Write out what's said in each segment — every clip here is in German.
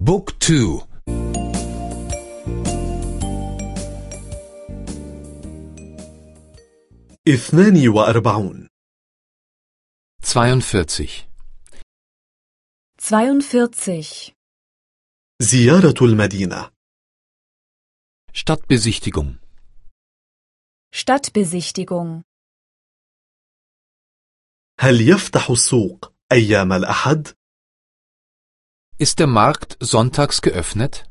بوك تو اثنان وأربعون 42 42. زيارة المدينة Stadtbesichtigung Stadtbesichtigung. هل يفتح السوق أيام الأحد؟ Ist der Markt sonntags geöffnet?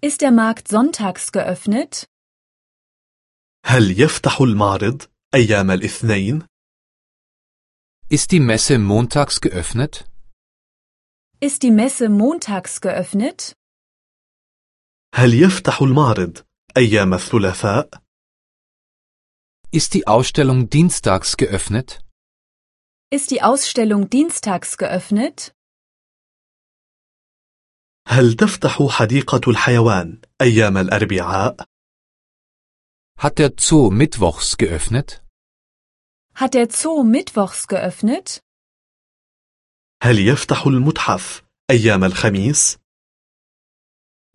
Ist der Markt sonntags geöffnet? هل يفتح المعرض أيام الاثنين؟ Ist die Messe montags geöffnet? Ist die Messe montags geöffnet? هل يفتح المعرض أيام الثلاثاء؟ Ist die Ausstellung dienstags geöffnet? Ist die Ausstellung dienstags geöffnet? هل تفتح حديقة الحيوان أيام الأربعاء؟ Hat der Zoo mittwochs geöffnet? Hat der Zoo mittwochs geöffnet? هل يفتح المتحف أيام الخميس؟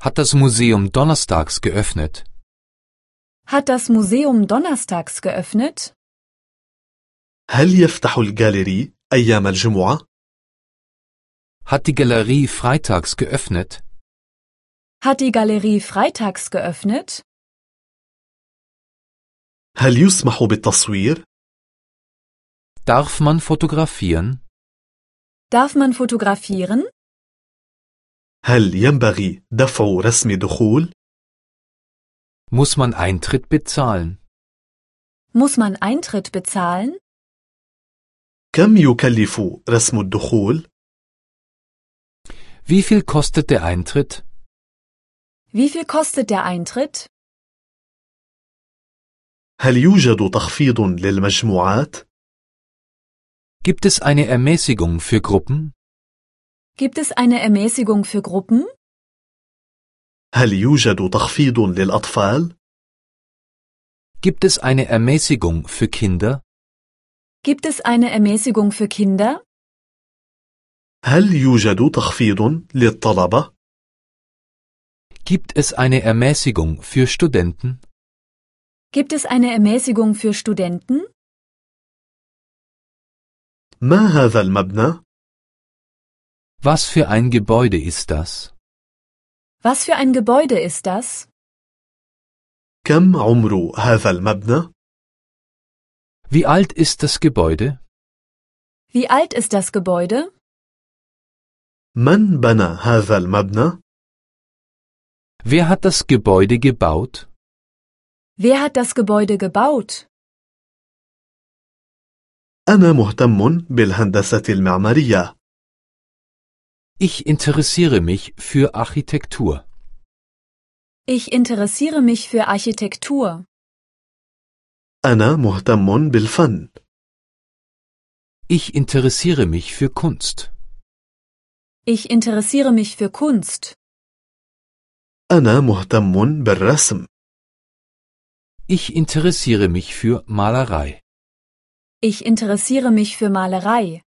Hat das Museum donnerstags geöffnet? Hat das Museum donnerstags geöffnet? هل يفتح الجاليري أيام الجمعة؟ Hat die Galerie freitags geöffnet? Hat die Galerie freitags geöffnet? هل يسمح بالتصوير؟ Darf man fotografieren? Darf man fotografieren? هل ينبغي دفع رسم دخول؟ Muss man Eintritt bezahlen? Muss man Eintritt bezahlen? كم يكلف رسم الدخول؟ Wie viel kostet der Eintritt? Wie viel kostet der Eintritt? هل يوجد تخفيض للمجموعات؟ Gibt es eine Ermäßigung für Gruppen? Gibt es eine Ermäßigung für Gruppen? هل يوجد تخفيض للأطفال؟ Gibt es eine Ermäßigung für Kinder? Gibt es eine Ermäßigung für Kinder? هل يوجد تخفيض للطلبة؟ Gibt es eine Ermäßigung für Studenten? Gibt es eine Ermäßigung für Studenten? ما هذا المبنى؟ Was für ein Gebäude ist das? Was für ein Gebäude ist das? كم عمر هذا المبنى؟ Wie alt ist das Gebäude? Wie alt ist das Gebäude? من بنى هذا المبنى؟ Wer hat das Gebäude gebaut? Wer hat das Gebäude gebaut? أنا مهتم بالهندسة المعمارية. Ich interessiere mich für Architektur. Ich interessiere mich für Architektur. أنا مهتم بالفن. Ich interessiere mich für Kunst. Ich interessiere mich für Kunst. أنا مهتم بالرسم. Ich interessiere mich für Malerei. Ich interessiere mich für Malerei.